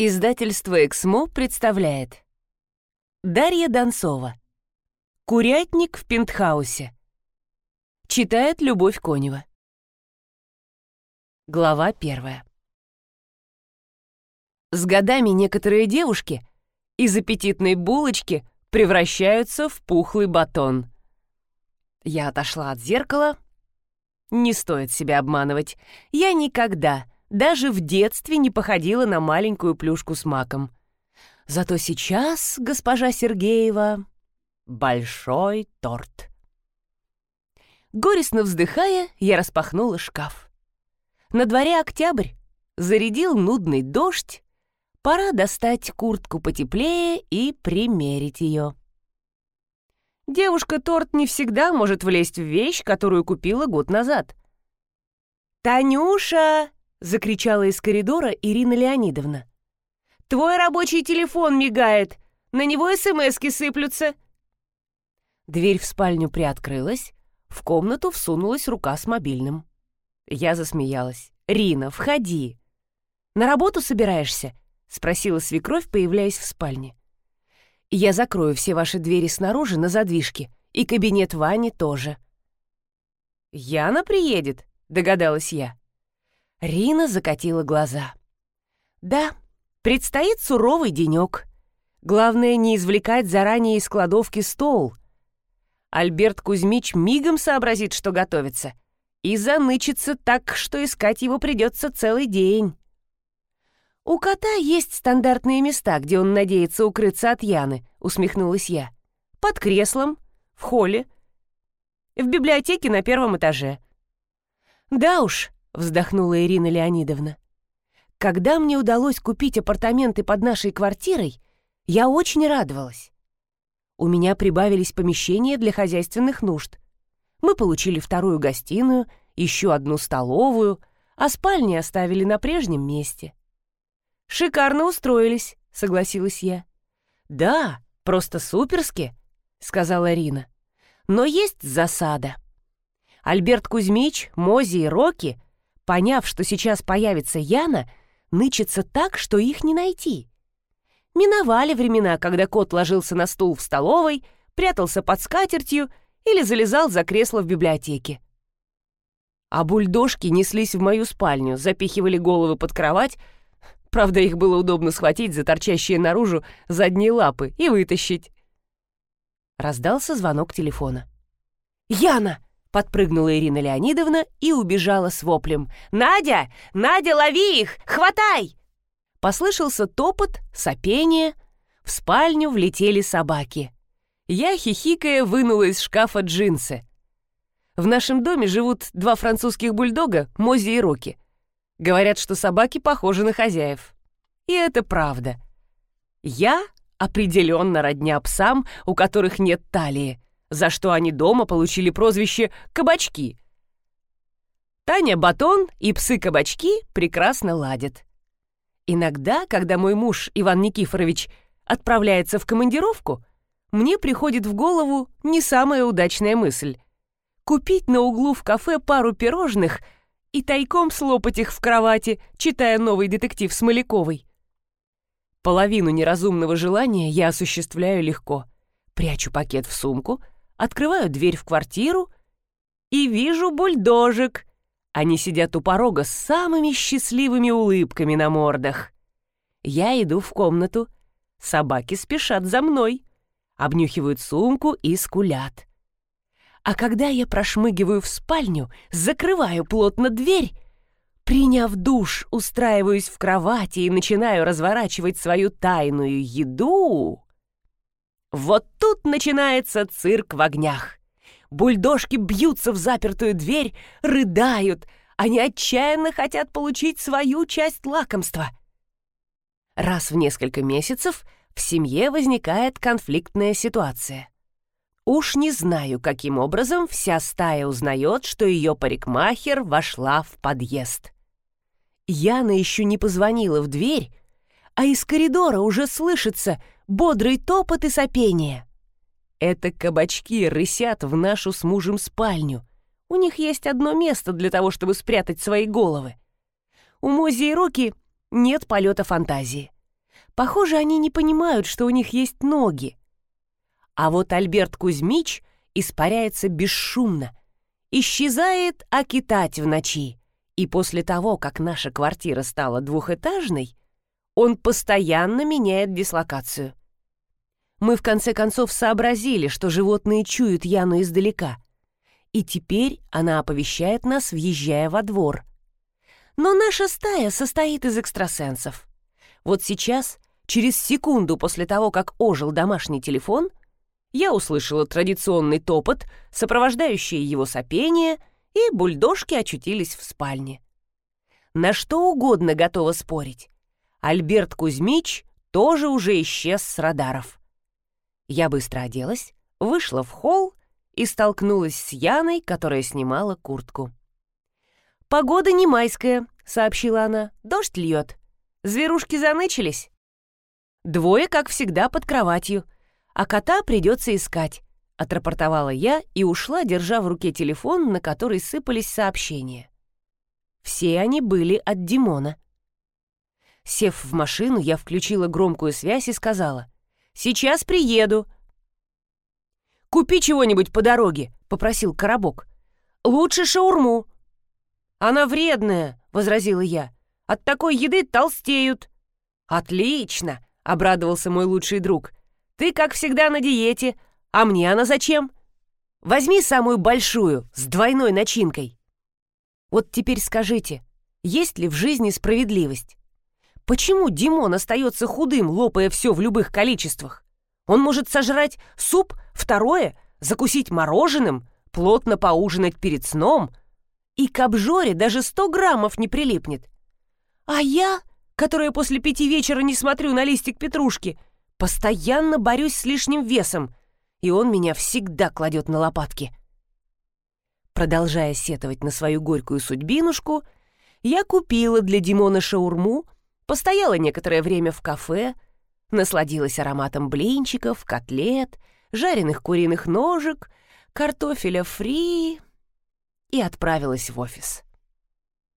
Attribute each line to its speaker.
Speaker 1: Издательство «Эксмо» представляет Дарья Донцова «Курятник в пентхаусе» Читает Любовь Конева Глава первая С годами некоторые девушки из аппетитной булочки превращаются в пухлый батон. Я отошла от зеркала. Не стоит себя обманывать. Я никогда даже в детстве не походила на маленькую плюшку с маком. Зато сейчас, госпожа Сергеева, большой торт. Горестно вздыхая, я распахнула шкаф. На дворе октябрь, зарядил нудный дождь, пора достать куртку потеплее и примерить ее. Девушка-торт не всегда может влезть в вещь, которую купила год назад. «Танюша!» — закричала из коридора Ирина Леонидовна. «Твой рабочий телефон мигает! На него СМСки сыплются!» Дверь в спальню приоткрылась, в комнату всунулась рука с мобильным. Я засмеялась. «Рина, входи!» «На работу собираешься?» — спросила свекровь, появляясь в спальне. «Я закрою все ваши двери снаружи на задвижке, и кабинет Вани тоже». «Яна приедет?» — догадалась я. Рина закатила глаза. «Да, предстоит суровый денек. Главное, не извлекать заранее из кладовки стол. Альберт Кузьмич мигом сообразит, что готовится, и занычится так, что искать его придется целый день». «У кота есть стандартные места, где он надеется укрыться от Яны», — усмехнулась я. «Под креслом, в холле, в библиотеке на первом этаже». «Да уж, вздохнула Ирина Леонидовна. Когда мне удалось купить апартаменты под нашей квартирой, я очень радовалась. У меня прибавились помещения для хозяйственных нужд. Мы получили вторую гостиную, еще одну столовую, а спальни оставили на прежнем месте. «Шикарно устроились», — согласилась я. «Да, просто суперски», — сказала Рина. «Но есть засада. Альберт Кузьмич, Мози и Роки поняв, что сейчас появится Яна, нычется так, что их не найти. Миновали времена, когда кот ложился на стул в столовой, прятался под скатертью или залезал за кресло в библиотеке. А бульдожки неслись в мою спальню, запихивали головы под кровать, правда, их было удобно схватить за торчащие наружу задние лапы и вытащить. Раздался звонок телефона. «Яна!» Подпрыгнула Ирина Леонидовна и убежала с воплем. «Надя! Надя, лови их! Хватай!» Послышался топот, сопение. В спальню влетели собаки. Я, хихикая, вынула из шкафа джинсы. В нашем доме живут два французских бульдога, Мози и Роки. Говорят, что собаки похожи на хозяев. И это правда. Я определенно родня псам, у которых нет талии за что они дома получили прозвище «кабачки». Таня Батон и псы-кабачки прекрасно ладят. Иногда, когда мой муж Иван Никифорович отправляется в командировку, мне приходит в голову не самая удачная мысль — купить на углу в кафе пару пирожных и тайком слопать их в кровати, читая новый детектив Смоляковой. Половину неразумного желания я осуществляю легко. Прячу пакет в сумку — Открываю дверь в квартиру и вижу бульдожек. Они сидят у порога с самыми счастливыми улыбками на мордах. Я иду в комнату. Собаки спешат за мной, обнюхивают сумку и скулят. А когда я прошмыгиваю в спальню, закрываю плотно дверь, приняв душ, устраиваюсь в кровати и начинаю разворачивать свою тайную еду... Вот тут начинается цирк в огнях. Бульдожки бьются в запертую дверь, рыдают. Они отчаянно хотят получить свою часть лакомства. Раз в несколько месяцев в семье возникает конфликтная ситуация. Уж не знаю, каким образом вся стая узнает, что ее парикмахер вошла в подъезд. Яна еще не позвонила в дверь, а из коридора уже слышится — бодрый топот и сопение. Это кабачки рысят в нашу с мужем спальню. У них есть одно место для того, чтобы спрятать свои головы. У Мози и Руки нет полета фантазии. Похоже, они не понимают, что у них есть ноги. А вот Альберт Кузьмич испаряется бесшумно, исчезает окитать в ночи. И после того, как наша квартира стала двухэтажной, он постоянно меняет дислокацию. Мы в конце концов сообразили, что животные чуют Яну издалека. И теперь она оповещает нас, въезжая во двор. Но наша стая состоит из экстрасенсов. Вот сейчас, через секунду после того, как ожил домашний телефон, я услышала традиционный топот, сопровождающий его сопение, и бульдожки очутились в спальне. На что угодно готова спорить. Альберт Кузьмич тоже уже исчез с радаров. Я быстро оделась, вышла в холл и столкнулась с Яной, которая снимала куртку. «Погода не майская», — сообщила она. «Дождь льет. Зверушки занычились?» «Двое, как всегда, под кроватью, а кота придется искать», — отрапортовала я и ушла, держа в руке телефон, на который сыпались сообщения. Все они были от Димона. Сев в машину, я включила громкую связь и сказала — Сейчас приеду». «Купи чего-нибудь по дороге», — попросил Коробок. «Лучше шаурму». «Она вредная», — возразила я. «От такой еды толстеют». «Отлично», — обрадовался мой лучший друг. «Ты, как всегда, на диете. А мне она зачем? Возьми самую большую, с двойной начинкой». Вот теперь скажите, есть ли в жизни справедливость? Почему Димон остается худым, лопая все в любых количествах? Он может сожрать суп, второе, закусить мороженым, плотно поужинать перед сном, и к обжоре даже сто граммов не прилипнет. А я, которая после пяти вечера не смотрю на листик петрушки, постоянно борюсь с лишним весом, и он меня всегда кладет на лопатки. Продолжая сетовать на свою горькую судьбинушку, я купила для Димона шаурму — Постояла некоторое время в кафе, насладилась ароматом блинчиков, котлет, жареных куриных ножек, картофеля фри и отправилась в офис.